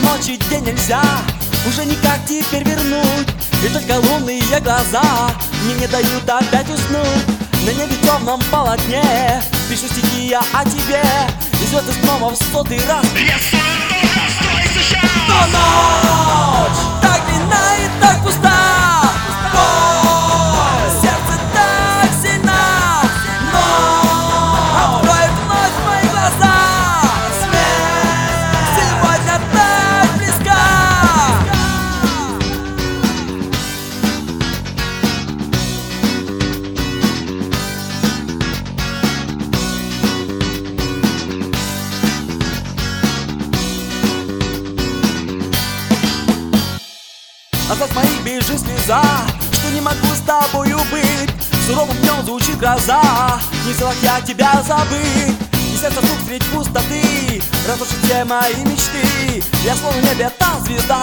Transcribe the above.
ночи день нельзя. Уже никак теперь вернуть. И только лунные глаза Мне не дают опять уснуть. На небе темном полотне Пишу стихи я о тебе. И звезды снова в сотый раз. Я стой сейчас Но ночь Осталась моих бежит слеза Что не могу с тобою быть. Суровым днем звучит гроза Не в я тебя забыть. И сердце тут средь пустоты Разрушит все мои мечты. Я словно небе та звезда